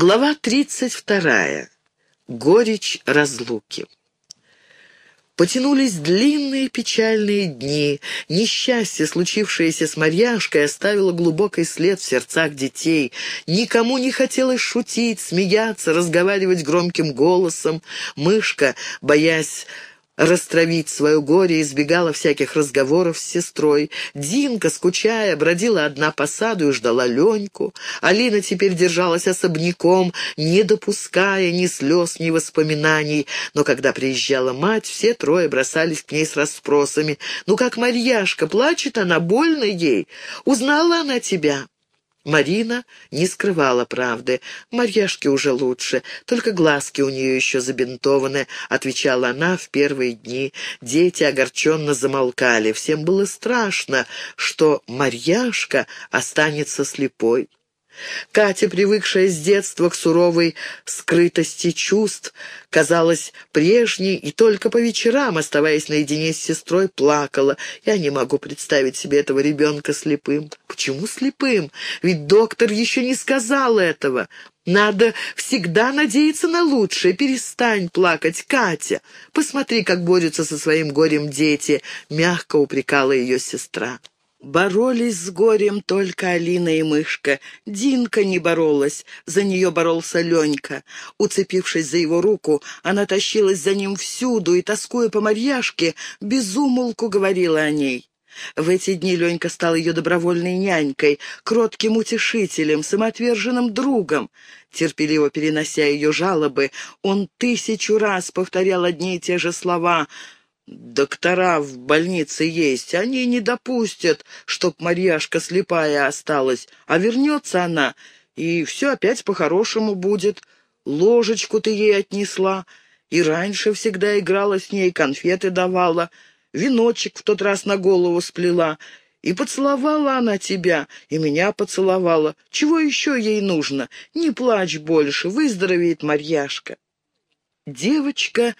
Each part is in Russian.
Глава 32. Горечь разлуки. Потянулись длинные печальные дни. Несчастье, случившееся с Марьяшкой, оставило глубокий след в сердцах детей. Никому не хотелось шутить, смеяться, разговаривать громким голосом. Мышка, боясь растравить свое горе, избегала всяких разговоров с сестрой. Динка, скучая, бродила одна по саду и ждала Леньку. Алина теперь держалась особняком, не допуская ни слез, ни воспоминаний. Но когда приезжала мать, все трое бросались к ней с расспросами. «Ну как Марьяшка, плачет она, больно ей? Узнала она тебя?» Марина не скрывала правды. «Марьяшке уже лучше, только глазки у нее еще забинтованы», — отвечала она в первые дни. Дети огорченно замолкали. Всем было страшно, что Марьяшка останется слепой. Катя, привыкшая с детства к суровой скрытости чувств, казалась прежней и только по вечерам, оставаясь наедине с сестрой, плакала. Я не могу представить себе этого ребенка слепым. Почему слепым? Ведь доктор еще не сказал этого. Надо всегда надеяться на лучшее. Перестань плакать, Катя. Посмотри, как борются со своим горем дети, мягко упрекала ее сестра. Боролись с горем только Алина и Мышка. Динка не боролась, за нее боролся Ленька. Уцепившись за его руку, она тащилась за ним всюду и, тоскуя по Марьяшке, безумолку говорила о ней. В эти дни Ленька стал ее добровольной нянькой, кротким утешителем, самоотверженным другом. Терпеливо перенося ее жалобы, он тысячу раз повторял одни и те же слова — Доктора в больнице есть, они не допустят, чтоб Марьяшка слепая осталась, а вернется она, и все опять по-хорошему будет. Ложечку ты ей отнесла, и раньше всегда играла с ней, конфеты давала, веночек в тот раз на голову сплела, и поцеловала она тебя, и меня поцеловала. Чего еще ей нужно? Не плачь больше, выздоровеет Марьяшка. Девочка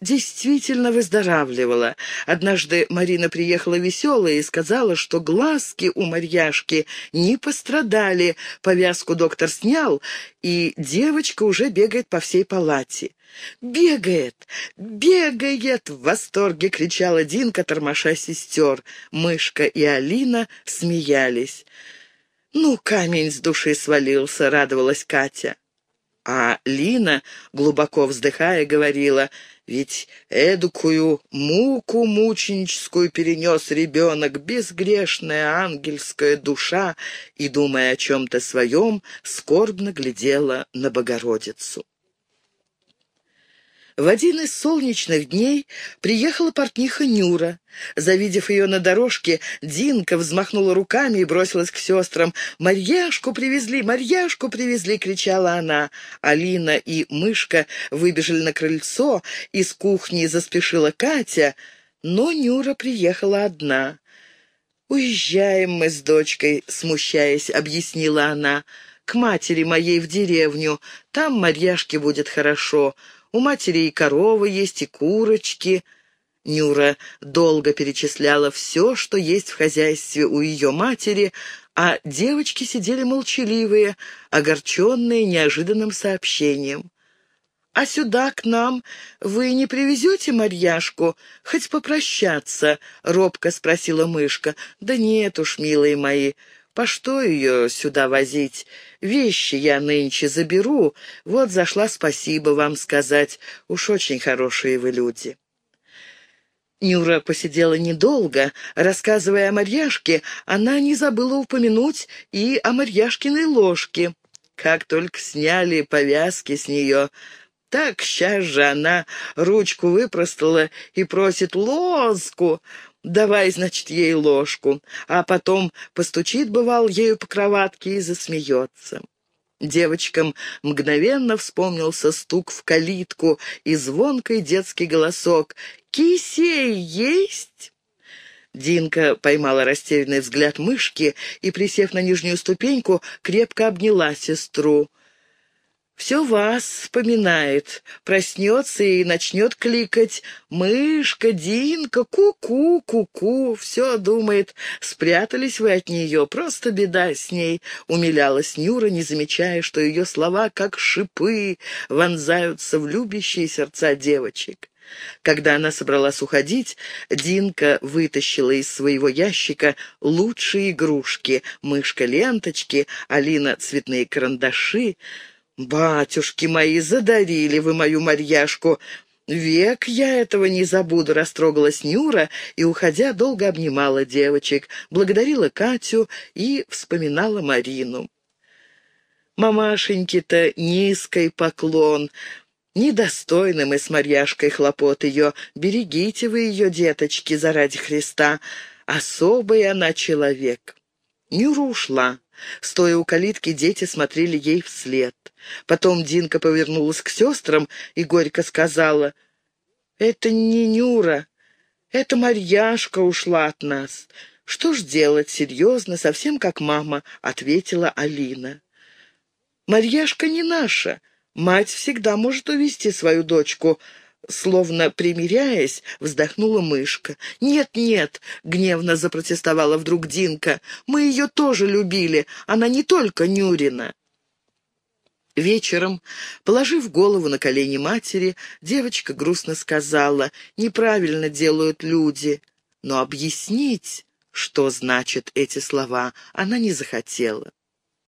действительно выздоравливала. Однажды Марина приехала веселая и сказала, что глазки у Марьяшки не пострадали. Повязку доктор снял, и девочка уже бегает по всей палате. «Бегает! Бегает!» — в восторге кричала Динка, тормоша сестер. Мышка и Алина смеялись. «Ну, камень с души свалился», — радовалась Катя. А Лина, глубоко вздыхая, говорила, «Ведь эдакую муку мученическую перенес ребенок, безгрешная ангельская душа», и, думая о чем-то своем, скорбно глядела на Богородицу. В один из солнечных дней приехала портниха Нюра. Завидев ее на дорожке, Динка взмахнула руками и бросилась к сестрам. «Марьяшку привезли! Марьяшку привезли!» — кричала она. Алина и Мышка выбежали на крыльцо, из кухни заспешила Катя, но Нюра приехала одна. «Уезжаем мы с дочкой», — смущаясь, объяснила она, — «к матери моей в деревню. Там Марьяшке будет хорошо». У матери и коровы есть, и курочки. Нюра долго перечисляла все, что есть в хозяйстве у ее матери, а девочки сидели молчаливые, огорченные неожиданным сообщением. «А сюда, к нам, вы не привезете Марьяшку? Хоть попрощаться?» — робко спросила мышка. «Да нет уж, милые мои, по что ее сюда возить? Вещи я нынче заберу. Вот зашла спасибо вам сказать. Уж очень хорошие вы люди». Нюра посидела недолго. Рассказывая о Марьяшке, она не забыла упомянуть и о Марьяшкиной ложке. Как только сняли повязки с нее, так сейчас же она ручку выпростала и просит лоску. Давай, значит, ей ложку, а потом постучит, бывал, ею по кроватке и засмеется. Девочкам мгновенно вспомнился стук в калитку и звонкий детский голосок «Кисей есть?» Динка поймала растерянный взгляд мышки и, присев на нижнюю ступеньку, крепко обняла сестру. Все вас вспоминает, проснется и начнет кликать. «Мышка, Динка, ку-ку, ку-ку», все думает, спрятались вы от нее, просто беда с ней, умилялась Нюра, не замечая, что ее слова, как шипы, вонзаются в любящие сердца девочек. Когда она собралась уходить, Динка вытащила из своего ящика лучшие игрушки — мышка-ленточки, Алина — цветные карандаши — «Батюшки мои, задарили вы мою Марьяшку!» «Век я этого не забуду», — растрогалась Нюра и, уходя, долго обнимала девочек, благодарила Катю и вспоминала Марину. Мамашеньки-то низкий поклон. Недостойны мы с Марьяшкой хлопот ее. Берегите вы ее, деточки, заради Христа. Особый она человек. Нюра ушла. Стоя у калитки, дети смотрели ей вслед. Потом Динка повернулась к сестрам и горько сказала, «Это не Нюра, это Марьяшка ушла от нас. Что ж делать, серьезно, совсем как мама», — ответила Алина. «Марьяшка не наша. Мать всегда может увести свою дочку», Словно примиряясь, вздохнула мышка. «Нет, нет!» — гневно запротестовала вдруг Динка. «Мы ее тоже любили. Она не только Нюрина». Вечером, положив голову на колени матери, девочка грустно сказала, «Неправильно делают люди». Но объяснить, что значат эти слова, она не захотела.